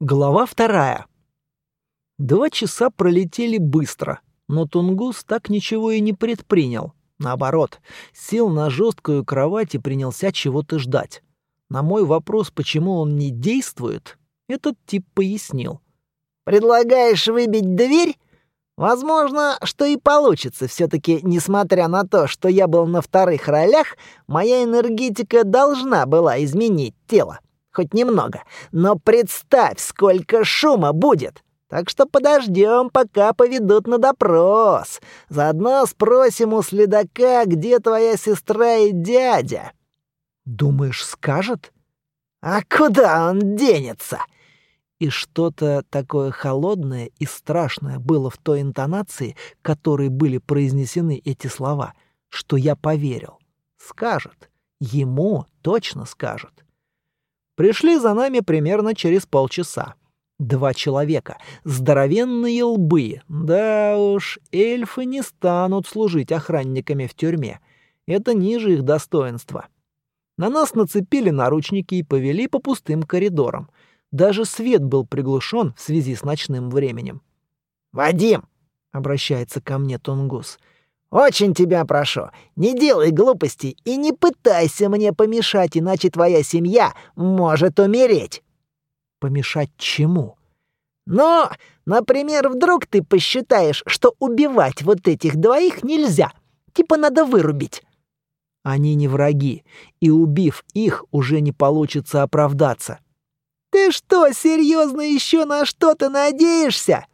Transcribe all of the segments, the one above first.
Глава вторая. Два часа пролетели быстро, но Тунгус так ничего и не предпринял. Наоборот, сел на жесткую кровать и принялся чего-то ждать. На мой вопрос, почему он не действует, этот тип пояснил. «Предлагаешь выбить дверь? Возможно, что и получится. Все-таки, несмотря на то, что я был на вторых ролях, моя энергетика должна была изменить тело хоть немного. Но представь, сколько шума будет. Так что подождем, пока поведут на допрос. Заодно спросим у следака, где твоя сестра и дядя. Думаешь, скажет? А куда он денется? И что-то такое холодное и страшное было в той интонации, которой были произнесены эти слова, что я поверил. Скажет. Ему точно скажет. Пришли за нами примерно через полчаса. Два человека, здоровенные лбы. Да уж, эльфы не станут служить охранниками в тюрьме. Это ниже их достоинства. На нас нацепили наручники и повели по пустым коридорам. Даже свет был приглушен в связи с ночным временем. «Вадим!» — обращается ко мне Тунгус — очень тебя прошу, не делай глупостей и не пытайся мне помешать, иначе твоя семья может умереть. Помешать чему? Ну, например, вдруг ты посчитаешь, что убивать вот этих двоих нельзя. Типа надо вырубить. Они не враги, и убив их, уже не получится оправдаться. Ты что, серьезно еще на что-то надеешься?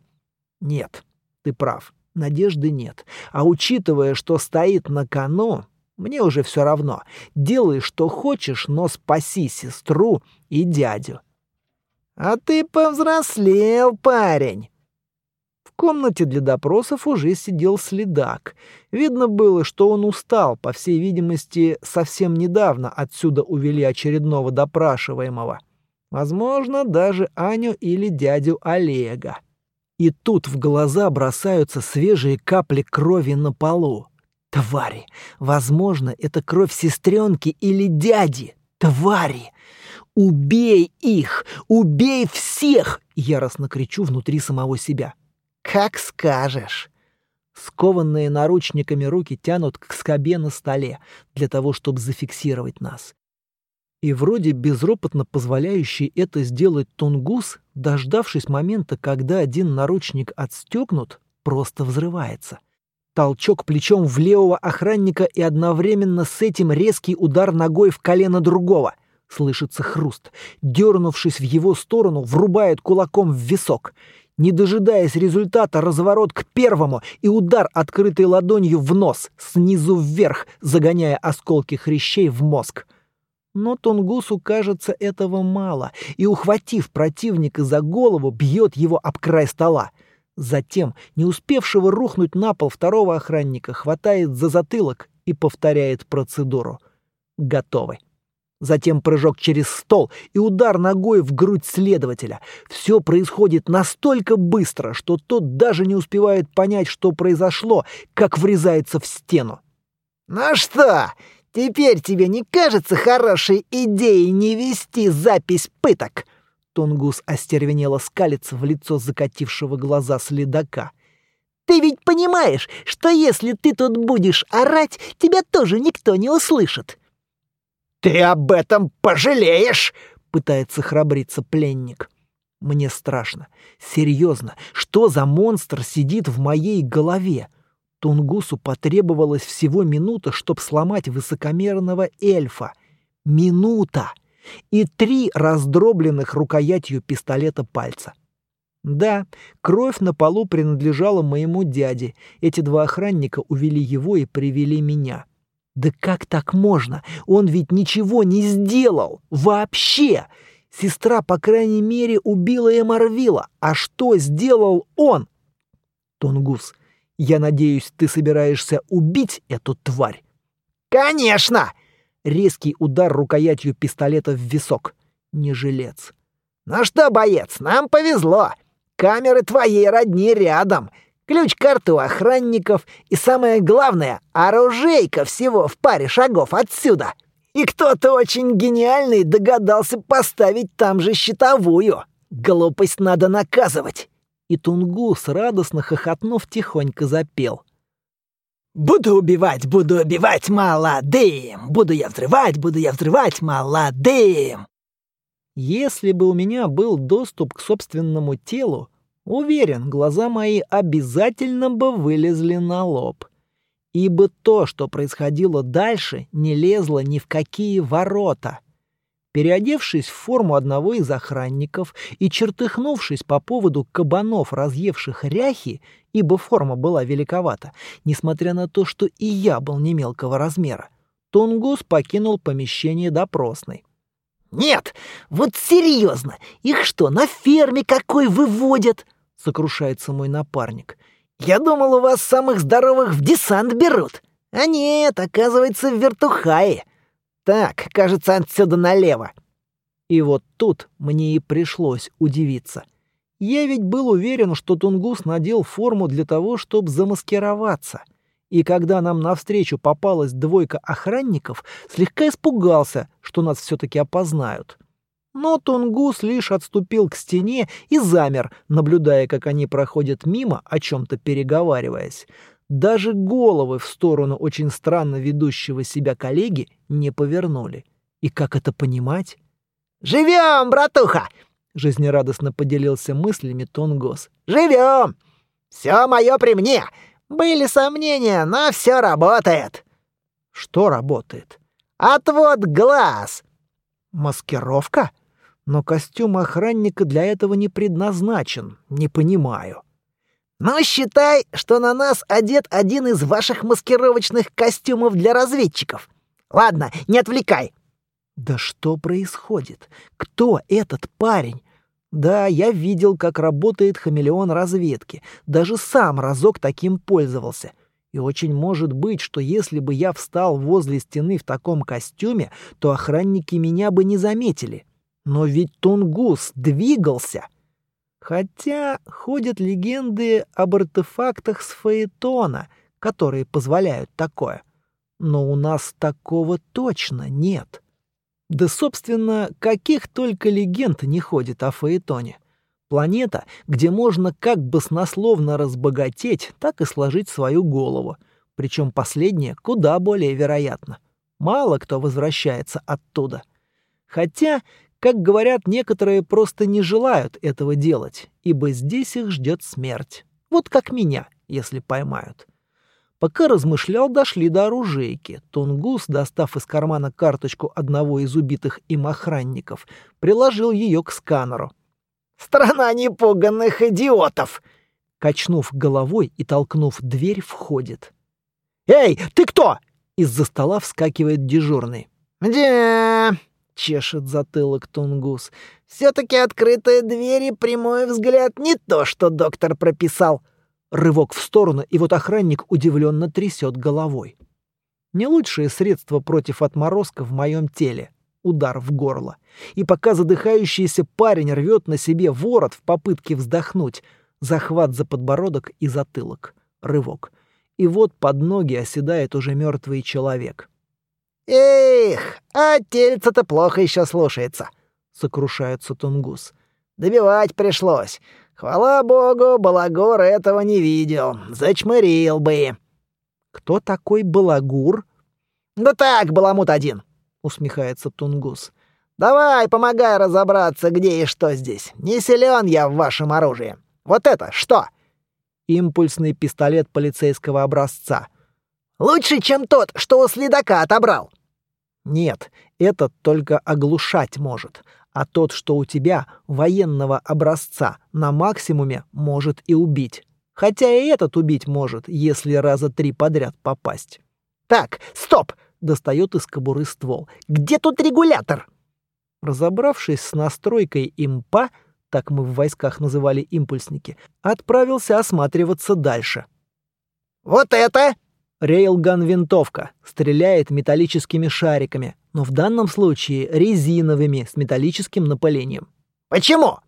Нет, ты прав надежды нет. А учитывая, что стоит на кону, мне уже все равно. Делай, что хочешь, но спаси сестру и дядю. А ты повзрослел, парень. В комнате для допросов уже сидел следак. Видно было, что он устал, по всей видимости, совсем недавно отсюда увели очередного допрашиваемого. Возможно, даже Аню или дядю Олега. И тут в глаза бросаются свежие капли крови на полу. Твари! Возможно, это кровь сестренки или дяди. Твари! Убей их! Убей всех! Яростно кричу внутри самого себя. Как скажешь. Скованные наручниками руки тянут к скобе на столе для того, чтобы зафиксировать нас. И вроде безропотно позволяющий это сделать Тунгус, дождавшись момента, когда один наручник отстегнут, просто взрывается. Толчок плечом в левого охранника и одновременно с этим резкий удар ногой в колено другого. Слышится хруст. Дернувшись в его сторону, врубает кулаком в висок. Не дожидаясь результата, разворот к первому и удар открытой ладонью в нос, снизу вверх, загоняя осколки хрящей в мозг. Но Тунгусу, кажется, этого мало, и, ухватив противника за голову, бьет его об край стола. Затем, не успевшего рухнуть на пол второго охранника, хватает за затылок и повторяет процедуру. Готовы. Затем прыжок через стол и удар ногой в грудь следователя. Все происходит настолько быстро, что тот даже не успевает понять, что произошло, как врезается в стену. «Ну что, Теперь тебе не кажется хорошей идеей не вести запись пыток?» Тунгус остервенело скалится в лицо закатившего глаза следака. «Ты ведь понимаешь, что если ты тут будешь орать, тебя тоже никто не услышит?» «Ты об этом пожалеешь!» — пытается храбриться пленник. «Мне страшно. Серьезно, что за монстр сидит в моей голове?» Тунгусу потребовалось всего минута, чтобы сломать высокомерного эльфа. Минута! И три раздробленных рукоятью пистолета пальца. Да, кровь на полу принадлежала моему дяде. Эти два охранника увели его и привели меня. Да как так можно? Он ведь ничего не сделал. Вообще! Сестра, по крайней мере, убила Эмарвила. А что сделал он? Тунгус, я надеюсь, ты собираешься убить эту тварь?» «Конечно!» Резкий удар рукоятью пистолета в висок. Не жилец. «Ну что, боец, нам повезло. Камеры твоей родни рядом. Ключ-карту охранников и, самое главное, оружейка всего в паре шагов отсюда. И кто-то очень гениальный догадался поставить там же щитовую. Глупость надо наказывать!» И Тунгус, радостно хохотнув, тихонько запел. «Буду убивать, буду убивать молодым! Буду я взрывать, буду я взрывать молодым!» Если бы у меня был доступ к собственному телу, уверен, глаза мои обязательно бы вылезли на лоб. Ибо то, что происходило дальше, не лезло ни в какие ворота. Переодевшись в форму одного из охранников и чертыхнувшись по поводу кабанов, разъевших ряхи, ибо форма была великовата, несмотря на то, что и я был не мелкого размера, Тунгус покинул помещение допросной. «Нет, вот серьезно, их что, на ферме какой выводят?» — сокрушается мой напарник. «Я думал, у вас самых здоровых в десант берут. А нет, оказывается, в вертухае. Так, кажется, отсюда налево». И вот тут мне и пришлось удивиться. Я ведь был уверен, что Тунгус надел форму для того, чтобы замаскироваться — и когда нам навстречу попалась двойка охранников, слегка испугался, что нас все-таки опознают. Но Тунгус лишь отступил к стене и замер, наблюдая, как они проходят мимо, о чем-то переговариваясь. Даже головы в сторону очень странно ведущего себя коллеги не повернули. И как это понимать? «Живем, братуха!» — жизнерадостно поделился мыслями Тунгус. «Живем! Все мое при мне! Были сомнения, но все работает. Что работает? Отвод глаз. Маскировка? Но костюм охранника для этого не предназначен. Не понимаю. Ну, считай, что на нас одет один из ваших маскировочных костюмов для разведчиков. Ладно, не отвлекай. Да что происходит? Кто этот парень? Да, я видел, как работает хамелеон разведки. Даже сам разок таким пользовался. И очень может быть, что если бы я встал возле стены в таком костюме, то охранники меня бы не заметили. Но ведь Тунгус двигался. Хотя ходят легенды об артефактах с Фаэтона, которые позволяют такое. Но у нас такого точно нет. Да, собственно, каких только легенд не ходит о Фаэтоне. Планета, где можно как баснословно разбогатеть, так и сложить свою голову. Причем последнее куда более вероятно. Мало кто возвращается оттуда. Хотя, как говорят, некоторые просто не желают этого делать, ибо здесь их ждет смерть. Вот как меня, если поймают. Пока размышлял, дошли до оружейки. Тунгус, достав из кармана карточку одного из убитых им охранников, приложил ее к сканеру. «Страна непуганных идиотов!» Качнув головой и толкнув дверь, входит. «Эй, ты кто?» Из-за стола вскакивает дежурный. «Да...» — чешет затылок Тунгус. «Все-таки открытая дверь и прямой взгляд не то, что доктор прописал». Рывок в сторону, и вот охранник удивленно трясет головой. Не лучшее средство против отморозка в моем теле. Удар в горло. И пока задыхающийся парень рвет на себе ворот в попытке вздохнуть, захват за подбородок и затылок. Рывок. И вот под ноги оседает уже мертвый человек. «Эх, а тельце-то плохо еще слушается», — сокрушается Тунгус. «Добивать пришлось. Хвала богу, Балагур этого не видел. Зачмырил бы. Кто такой Балагур? Да так, баламут один, усмехается Тунгус. Давай, помогай разобраться, где и что здесь. Не силен я в вашем оружии. Вот это что? Импульсный пистолет полицейского образца. Лучше, чем тот, что у следака отобрал. Нет, этот только оглушать может, а тот, что у тебя, военного образца, на максимуме может и убить. Хотя и этот убить может, если раза три подряд попасть. «Так, стоп!» — достает из кобуры ствол. «Где тут регулятор?» Разобравшись с настройкой импа, так мы в войсках называли импульсники, отправился осматриваться дальше. «Вот это!» Рейлган-винтовка. Стреляет металлическими шариками, но в данном случае резиновыми с металлическим напылением. «Почему?»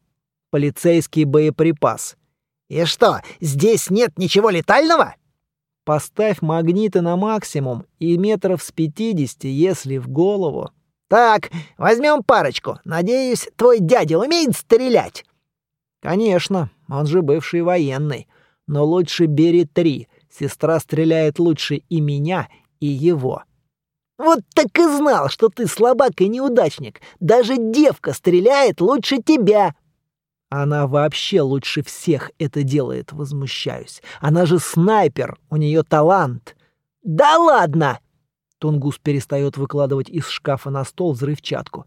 Полицейский боеприпас. «И что, здесь нет ничего летального?» Поставь магниты на максимум и метров с пятидесяти, если в голову. «Так, возьмем парочку. Надеюсь, твой дядя умеет стрелять?» Конечно, он же бывший военный. Но лучше бери три. Сестра стреляет лучше и меня, и его. Вот так и знал, что ты слабак и неудачник. Даже девка стреляет лучше тебя. Она вообще лучше всех это делает, возмущаюсь. Она же снайпер, у нее талант. Да ладно! Тунгус перестает выкладывать из шкафа на стол взрывчатку.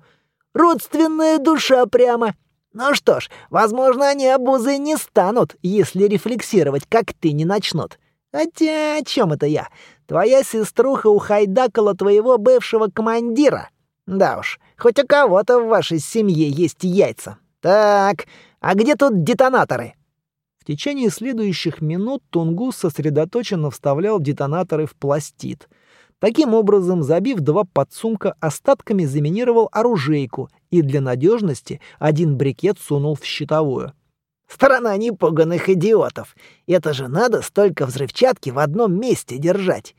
Родственная душа прямо. Ну что ж, возможно, они обузы не станут, если рефлексировать, как ты не начнут. Хотя о чем это я? Твоя сеструха ухайдакала твоего бывшего командира. Да уж, хоть у кого-то в вашей семье есть яйца. Так, а где тут детонаторы? В течение следующих минут Тунгус сосредоточенно вставлял детонаторы в пластид. Таким образом, забив два подсумка, остатками заминировал оружейку и для надежности один брикет сунул в щитовую. Страна непуганных идиотов. Это же надо столько взрывчатки в одном месте держать.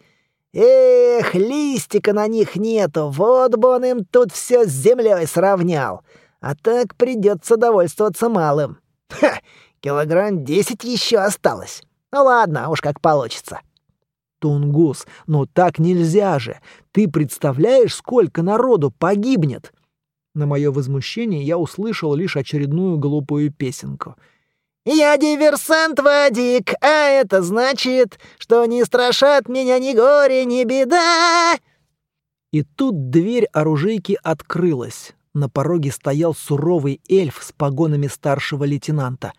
Эх, листика на них нету, вот бы он им тут все с землей сравнял. А так придется довольствоваться малым. Ха, килограмм десять еще осталось. Ну ладно, уж как получится. Тунгус, но так нельзя же. Ты представляешь, сколько народу погибнет? На мое возмущение я услышал лишь очередную глупую песенку — «Я диверсант, Вадик, а это значит, что не страшат меня ни горе, ни беда!» И тут дверь оружейки открылась. На пороге стоял суровый эльф с погонами старшего лейтенанта.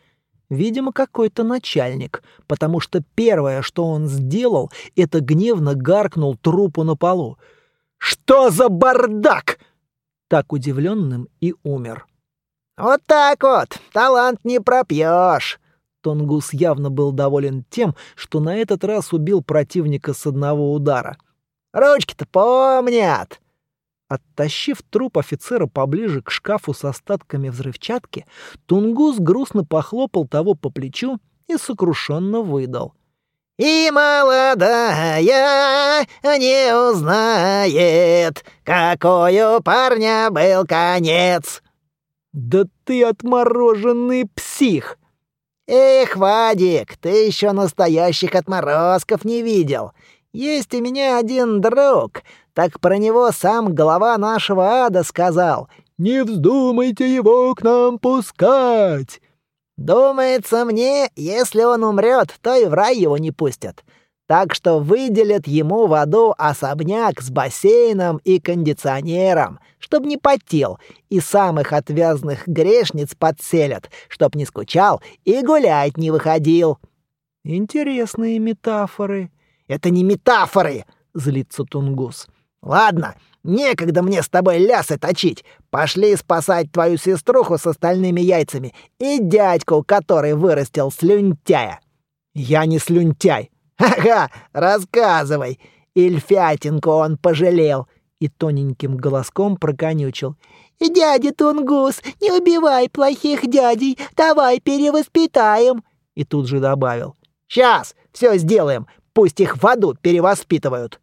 Видимо, какой-то начальник, потому что первое, что он сделал, это гневно гаркнул трупу на полу. «Что за бардак?» Так удивленным и умер. «Вот так вот, талант не пропьешь!» Тонгус явно был доволен тем, что на этот раз убил противника с одного удара. «Ручки-то помнят!» Оттащив труп офицера поближе к шкафу с остатками взрывчатки, Тунгус грустно похлопал того по плечу и сокрушенно выдал. «И молодая не узнает, какой у парня был конец!» «Да ты отмороженный псих!» «Эх, Вадик, ты еще настоящих отморозков не видел. Есть у меня один друг, так про него сам глава нашего ада сказал. «Не вздумайте его к нам пускать!» «Думается мне, если он умрет, то и в рай его не пустят так что выделят ему в аду особняк с бассейном и кондиционером, чтоб не потел, и самых отвязных грешниц подселят, чтоб не скучал и гулять не выходил». «Интересные метафоры». «Это не метафоры!» — злится Тунгус. «Ладно, некогда мне с тобой лясы точить. Пошли спасать твою сеструху с остальными яйцами и дядьку, который вырастил слюнтяя». «Я не слюнтяй», «Ага, рассказывай!» Ильфятинку он пожалел и тоненьким голоском проконючил. «Дядя Тунгус, не убивай плохих дядей, давай перевоспитаем!» И тут же добавил. «Сейчас, все сделаем, пусть их в аду перевоспитывают!»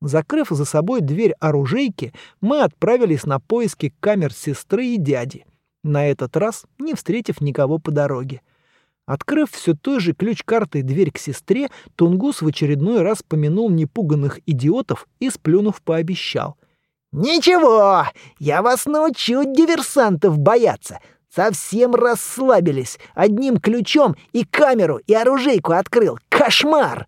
Закрыв за собой дверь оружейки, мы отправились на поиски камер сестры и дяди, на этот раз не встретив никого по дороге. Открыв все той же ключ-картой дверь к сестре, Тунгус в очередной раз помянул непуганных идиотов и, сплюнув, пообещал. «Ничего, я вас научу диверсантов бояться. Совсем расслабились. Одним ключом и камеру, и оружейку открыл. Кошмар!»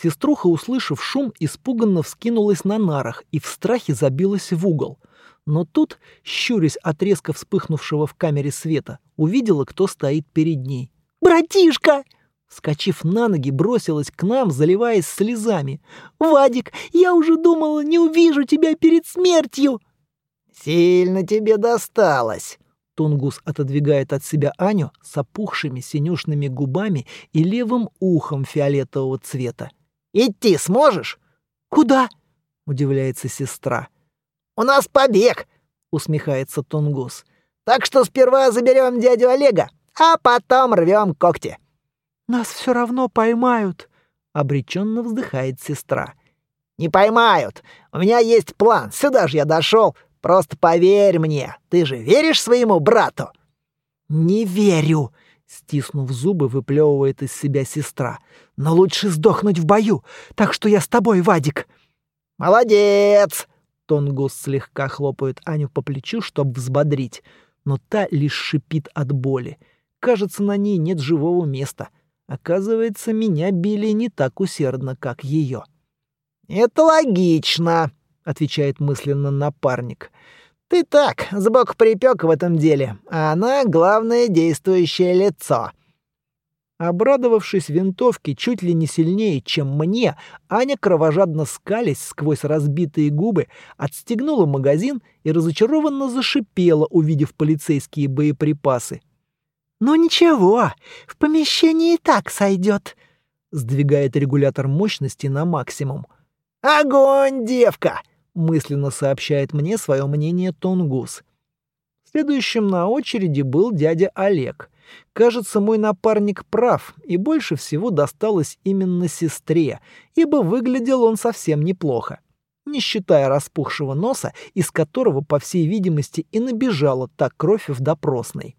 Сеструха, услышав шум, испуганно вскинулась на нарах и в страхе забилась в угол. Но тут, щурясь от резко вспыхнувшего в камере света, увидела, кто стоит перед ней. «Братишка!» Скочив на ноги, бросилась к нам, заливаясь слезами. «Вадик, я уже думала, не увижу тебя перед смертью!» «Сильно тебе досталось!» Тунгус отодвигает от себя Аню с опухшими синюшными губами и левым ухом фиолетового цвета. «Идти сможешь?» «Куда?» — удивляется сестра. У нас побег!» — усмехается Тунгус. «Так что сперва заберем дядю Олега, а потом рвем когти». «Нас все равно поймают», — обреченно вздыхает сестра. «Не поймают. У меня есть план. Сюда же я дошел. Просто поверь мне. Ты же веришь своему брату?» «Не верю!» — стиснув зубы, выплевывает из себя сестра. «Но лучше сдохнуть в бою, так что я с тобой, Вадик!» «Молодец!» Тонгус слегка хлопает Аню по плечу, чтобы взбодрить, но та лишь шипит от боли. Кажется, на ней нет живого места. Оказывается, меня били не так усердно, как ее. «Это логично», — отвечает мысленно напарник. «Ты так, сбоку припек в этом деле, а она — главное действующее лицо». Обрадовавшись винтовке чуть ли не сильнее, чем мне, Аня, кровожадно скались сквозь разбитые губы, отстегнула магазин и разочарованно зашипела, увидев полицейские боеприпасы. «Ну ничего, в помещении и так сойдет», — сдвигает регулятор мощности на максимум. «Огонь, девка!» — мысленно сообщает мне свое мнение Тонгус. Следующим на очереди был дядя Олег — Кажется, мой напарник прав, и больше всего досталось именно сестре, ибо выглядел он совсем неплохо. Не считая распухшего носа, из которого, по всей видимости, и набежала та кровь в допросной.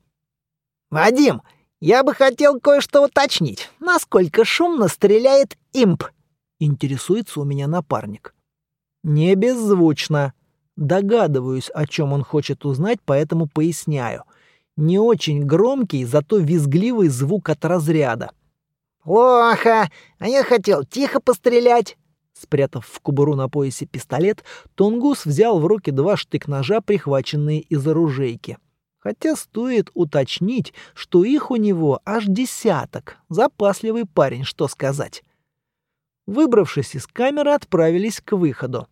«Вадим, я бы хотел кое-что уточнить. Насколько шумно стреляет имп?» — интересуется у меня напарник. «Не беззвучно. Догадываюсь, о чем он хочет узнать, поэтому поясняю — не очень громкий, зато визгливый звук от разряда. «Плохо! А я хотел тихо пострелять!» Спрятав в кобуру на поясе пистолет, Тунгус взял в руки два штык-ножа, прихваченные из оружейки. Хотя стоит уточнить, что их у него аж десяток. Запасливый парень, что сказать. Выбравшись из камеры, отправились к выходу.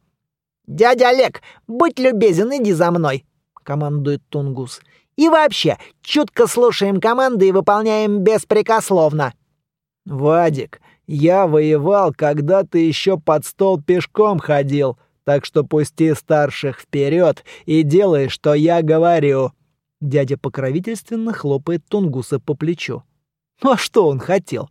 «Дядя Олег, будь любезен, иди за мной!» — командует Тунгус. И вообще, чутко слушаем команды и выполняем беспрекословно». «Вадик, я воевал, когда ты еще под стол пешком ходил, так что пусти старших вперед и делай, что я говорю». Дядя покровительственно хлопает Тунгуса по плечу. Ну а что он хотел?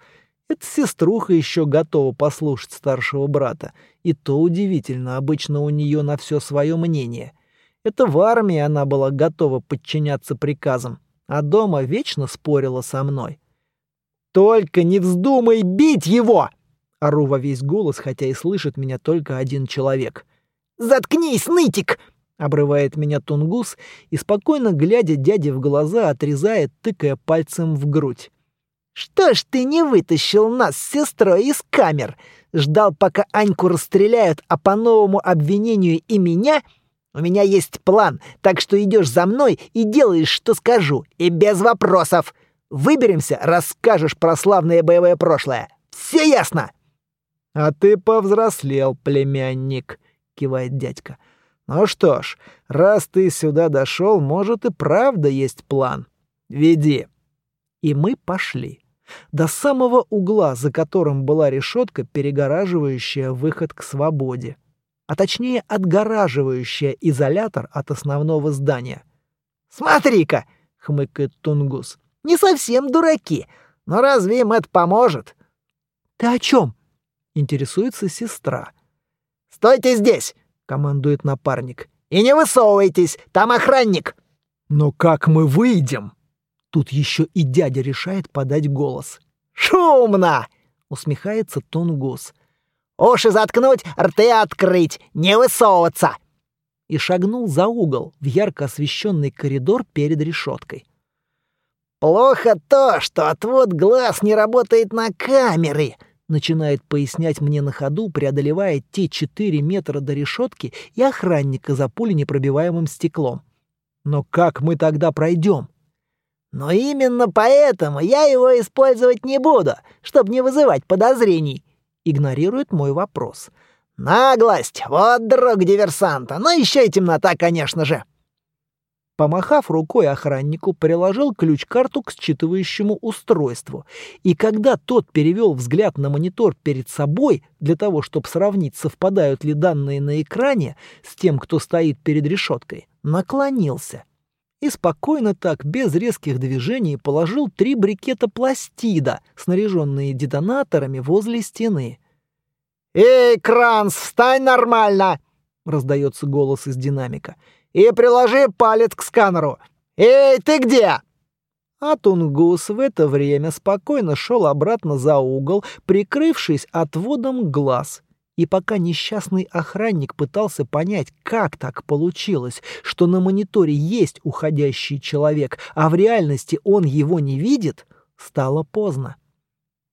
Эта сеструха еще готова послушать старшего брата. И то удивительно, обычно у нее на все свое мнение — это в армии она была готова подчиняться приказам, а дома вечно спорила со мной. «Только не вздумай бить его!» Ору во весь голос, хотя и слышит меня только один человек. «Заткнись, нытик!» — обрывает меня Тунгус и, спокойно глядя дяде в глаза, отрезает, тыкая пальцем в грудь. «Что ж ты не вытащил нас с сестрой из камер? Ждал, пока Аньку расстреляют, а по новому обвинению и меня у меня есть план, так что идешь за мной и делаешь, что скажу, и без вопросов. Выберемся, расскажешь про славное боевое прошлое. Все ясно?» «А ты повзрослел, племянник», — кивает дядька. «Ну что ж, раз ты сюда дошел, может и правда есть план. Веди». И мы пошли. До самого угла, за которым была решетка, перегораживающая выход к свободе а точнее отгораживающая изолятор от основного здания. «Смотри-ка!» — хмыкает Тунгус. «Не совсем дураки, но разве им это поможет?» «Ты о чем?» — интересуется сестра. «Стойте здесь!» — командует напарник. «И не высовывайтесь, там охранник!» «Но как мы выйдем?» Тут еще и дядя решает подать голос. «Шумно!» — усмехается Тунгус. Уши заткнуть, рты открыть, не высовываться!» И шагнул за угол в ярко освещенный коридор перед решеткой. «Плохо то, что отвод глаз не работает на камеры», начинает пояснять мне на ходу, преодолевая те четыре метра до решетки и охранника за пуленепробиваемым стеклом. «Но как мы тогда пройдем?» «Но именно поэтому я его использовать не буду, чтобы не вызывать подозрений», игнорирует мой вопрос. «Наглость! Вот друг диверсанта! Ну еще и темнота, конечно же!» Помахав рукой охраннику, приложил ключ-карту к считывающему устройству, и когда тот перевел взгляд на монитор перед собой для того, чтобы сравнить, совпадают ли данные на экране с тем, кто стоит перед решеткой, наклонился и спокойно так, без резких движений, положил три брикета пластида, снаряженные детонаторами возле стены. «Эй, Кранс, встань нормально!» — раздается голос из динамика. «И приложи палец к сканеру. Эй, ты где?» А Тунгус в это время спокойно шел обратно за угол, прикрывшись отводом глаз. И пока несчастный охранник пытался понять, как так получилось, что на мониторе есть уходящий человек, а в реальности он его не видит, стало поздно.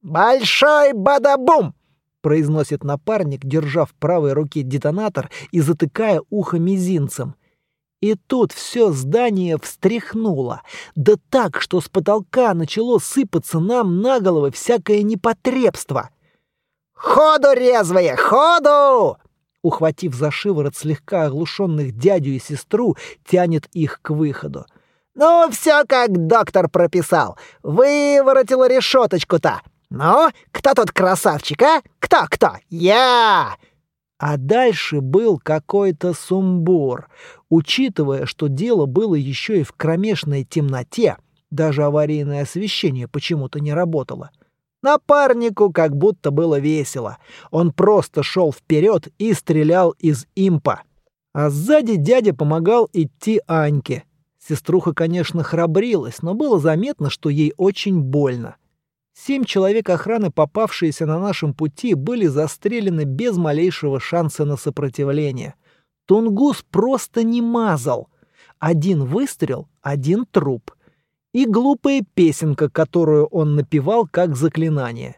«Большой бадабум!» — произносит напарник, держа в правой руке детонатор и затыкая ухо мизинцем. И тут все здание встряхнуло. Да так, что с потолка начало сыпаться нам на головы всякое непотребство. «Ходу, резвые, ходу!» Ухватив за шиворот слегка оглушенных дядю и сестру, тянет их к выходу. «Ну, все как доктор прописал. Выворотила решеточку-то. Ну, кто тот красавчик, а? Кто-кто? Я!» А дальше был какой-то сумбур. Учитывая, что дело было еще и в кромешной темноте, даже аварийное освещение почему-то не работало. Напарнику как будто было весело. Он просто шел вперед и стрелял из импа. А сзади дядя помогал идти Аньке. Сеструха, конечно, храбрилась, но было заметно, что ей очень больно. Семь человек охраны, попавшиеся на нашем пути, были застрелены без малейшего шанса на сопротивление. Тунгус просто не мазал. Один выстрел, один труп. И глупая песенка, которую он напевал как заклинание.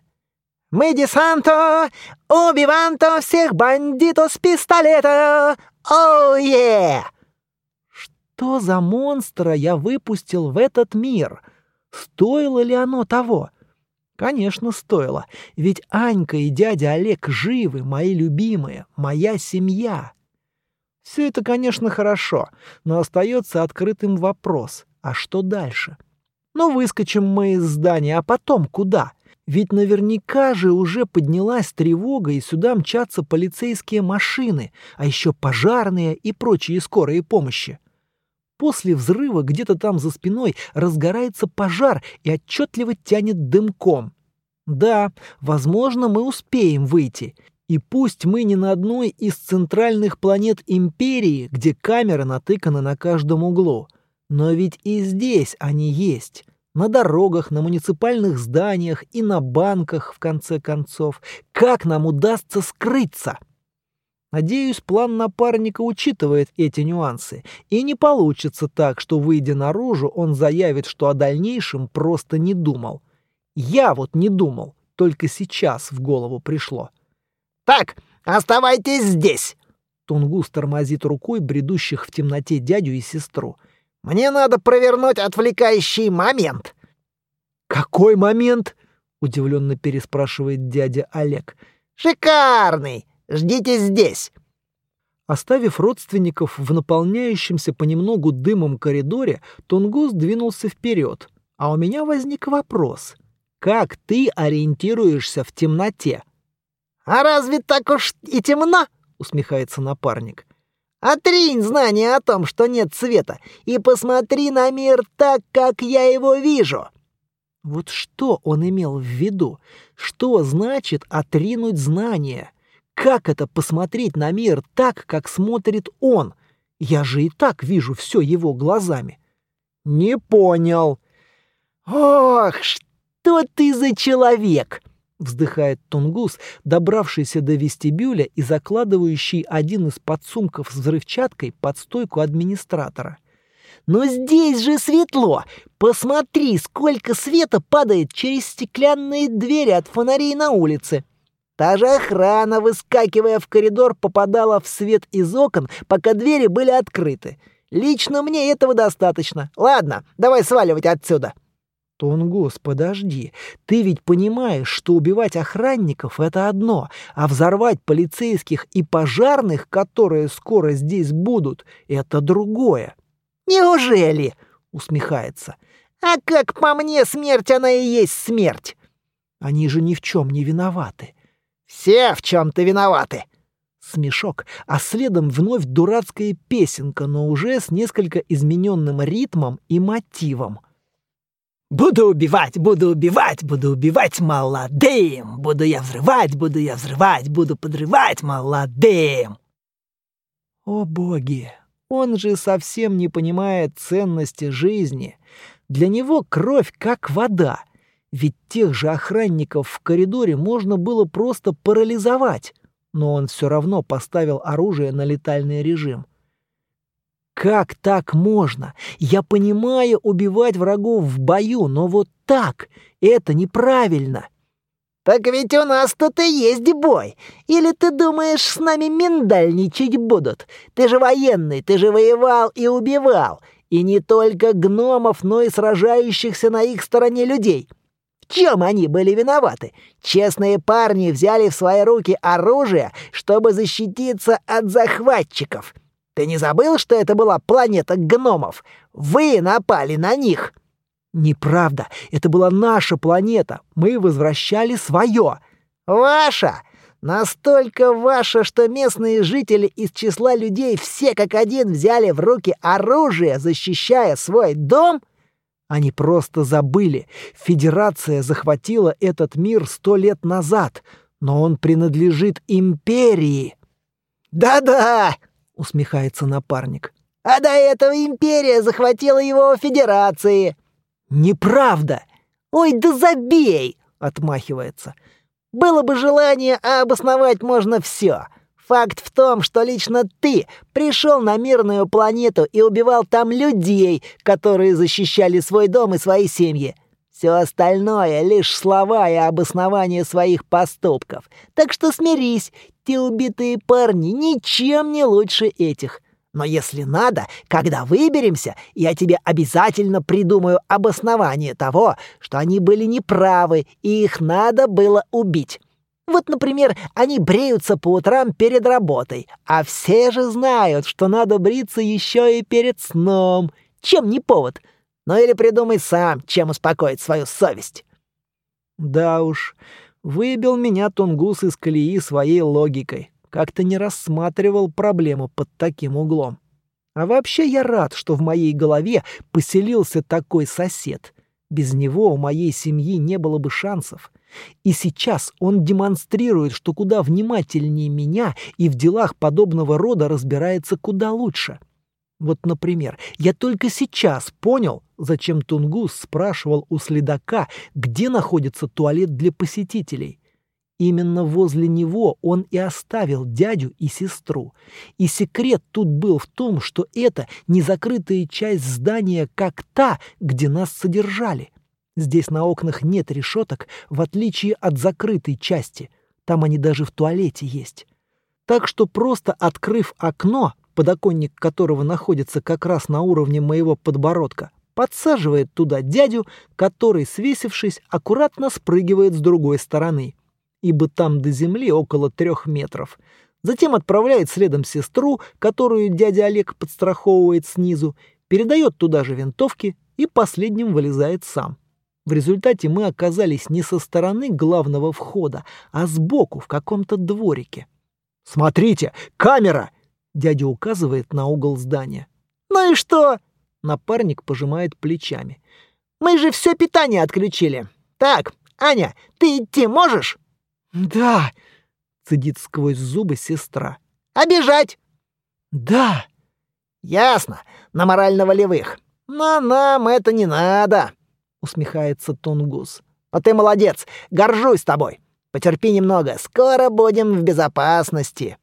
«Мы десанто, убиванто всех бандитов с пистолета! Оу-е!» Что за монстра я выпустил в этот мир? Стоило ли оно того? — Конечно, стоило, ведь Анька и дядя Олег живы, мои любимые, моя семья. Все это, конечно, хорошо, но остается открытым вопрос, а что дальше? Ну, выскочим мы из здания, а потом куда? Ведь наверняка же уже поднялась тревога, и сюда мчатся полицейские машины, а еще пожарные и прочие скорые помощи. После взрыва где-то там за спиной разгорается пожар и отчетливо тянет дымком. Да, возможно, мы успеем выйти. И пусть мы не на одной из центральных планет Империи, где камеры натыканы на каждом углу, но ведь и здесь они есть. На дорогах, на муниципальных зданиях и на банках, в конце концов. Как нам удастся скрыться? Надеюсь, план напарника учитывает эти нюансы, и не получится так, что, выйдя наружу, он заявит, что о дальнейшем просто не думал. Я вот не думал, только сейчас в голову пришло. «Так, оставайтесь здесь!» Тунгус тормозит рукой бредущих в темноте дядю и сестру. «Мне надо провернуть отвлекающий момент!» «Какой момент?» — удивленно переспрашивает дядя Олег. «Шикарный! Ждите здесь!» Оставив родственников в наполняющемся понемногу дымом коридоре, Тунгус двинулся вперед. А у меня возник вопрос. Как ты ориентируешься в темноте?» «А разве так уж и темно?» — усмехается напарник. «Отринь знание о том, что нет света, и посмотри на мир так, как я его вижу!» Вот что он имел в виду? Что значит отринуть знание? Как это посмотреть на мир так, как смотрит он? Я же и так вижу все его глазами. Не понял. Ох, что ты за человек? Вздыхает Тунгус, добравшийся до вестибюля и закладывающий один из подсумков с взрывчаткой под стойку администратора. Но здесь же светло. Посмотри, сколько света падает через стеклянные двери от фонарей на улице. Та же охрана, выскакивая в коридор, попадала в свет из окон, пока двери были открыты. Лично мне этого достаточно. Ладно, давай сваливать отсюда. Тунгус, подожди. Ты ведь понимаешь, что убивать охранников — это одно, а взорвать полицейских и пожарных, которые скоро здесь будут, — это другое. «Неужели?» — усмехается. «А как по мне, смерть она и есть смерть!» Они же ни в чем не виноваты. Все в чем-то виноваты. Смешок, а следом вновь дурацкая песенка, но уже с несколько измененным ритмом и мотивом. Буду убивать, буду убивать, буду убивать молодым. Буду я взрывать, буду я взрывать, буду подрывать молодым. О боги, он же совсем не понимает ценности жизни. Для него кровь как вода. Ведь тех же охранников в коридоре можно было просто парализовать. Но он все равно поставил оружие на летальный режим. Как так можно? Я понимаю убивать врагов в бою, но вот так это неправильно. Так ведь у нас тут и есть бой. Или ты думаешь, с нами миндальничать будут? Ты же военный, ты же воевал и убивал. И не только гномов, но и сражающихся на их стороне людей. В чем они были виноваты? Честные парни взяли в свои руки оружие, чтобы защититься от захватчиков. Ты не забыл, что это была планета гномов? Вы напали на них!» «Неправда. Это была наша планета. Мы возвращали свое». «Ваша? Настолько ваша, что местные жители из числа людей все как один взяли в руки оружие, защищая свой дом?» Они просто забыли. Федерация захватила этот мир сто лет назад, но он принадлежит империи. «Да-да!» — усмехается напарник. «А до этого империя захватила его федерации!» «Неправда!» «Ой, да забей!» — отмахивается. «Было бы желание, а обосновать можно все. Факт в том, что лично ты пришел на мирную планету и убивал там людей, которые защищали свой дом и свои семьи. Все остальное — лишь слова и обоснование своих поступков. Так что смирись, те убитые парни ничем не лучше этих. Но если надо, когда выберемся, я тебе обязательно придумаю обоснование того, что они были неправы и их надо было убить. Вот, например, они бреются по утрам перед работой, а все же знают, что надо бриться еще и перед сном. Чем не повод? Ну или придумай сам, чем успокоить свою совесть. Да уж, выбил меня Тунгус из колеи своей логикой. Как-то не рассматривал проблему под таким углом. А вообще я рад, что в моей голове поселился такой сосед. Без него у моей семьи не было бы шансов. И сейчас он демонстрирует, что куда внимательнее меня и в делах подобного рода разбирается куда лучше. Вот, например, я только сейчас понял, зачем Тунгус спрашивал у следака, где находится туалет для посетителей. Именно возле него он и оставил дядю и сестру. И секрет тут был в том, что это не закрытая часть здания, как та, где нас содержали. Здесь на окнах нет решеток, в отличие от закрытой части. Там они даже в туалете есть. Так что просто открыв окно, подоконник которого находится как раз на уровне моего подбородка, подсаживает туда дядю, который, свесившись, аккуратно спрыгивает с другой стороны, ибо там до земли около трех метров. Затем отправляет следом сестру, которую дядя Олег подстраховывает снизу, передает туда же винтовки и последним вылезает сам. В результате мы оказались не со стороны главного входа, а сбоку, в каком-то дворике. «Смотрите, камера!» Дядя указывает на угол здания. «Ну и что?» Напарник пожимает плечами. «Мы же все питание отключили. Так, Аня, ты идти можешь?» «Да!» — цедит сквозь зубы сестра. «Обижать!» «Да!» «Ясно, на морально-волевых. Но нам это не надо!» — усмехается Тунгус. «А ты молодец, горжусь тобой. Потерпи немного, скоро будем в безопасности».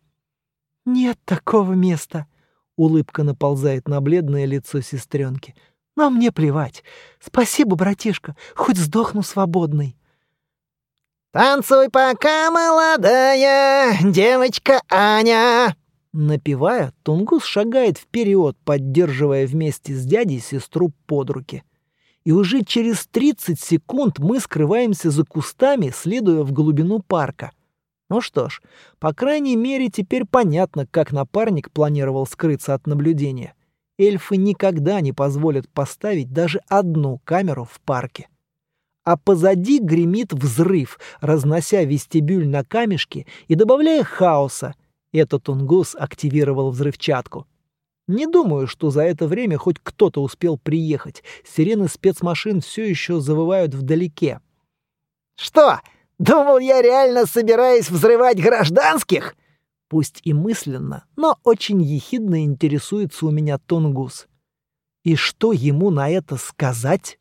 «Нет такого места», — улыбка наползает на бледное лицо сестренки. «Но мне плевать. Спасибо, братишка, хоть сдохну свободной». «Танцуй пока, молодая девочка Аня!» Напевая, Тунгус шагает вперед, поддерживая вместе с дядей сестру под руки. И уже через 30 секунд мы скрываемся за кустами, следуя в глубину парка. Ну что ж, по крайней мере, теперь понятно, как напарник планировал скрыться от наблюдения. Эльфы никогда не позволят поставить даже одну камеру в парке. А позади гремит взрыв, разнося вестибюль на камешки и добавляя хаоса. Этот унгус активировал взрывчатку. Не думаю, что за это время хоть кто-то успел приехать. Сирены спецмашин все еще завывают вдалеке. «Что, Думал, я реально собираюсь взрывать гражданских?» Пусть и мысленно, но очень ехидно интересуется у меня Тонгус. И что ему на это сказать?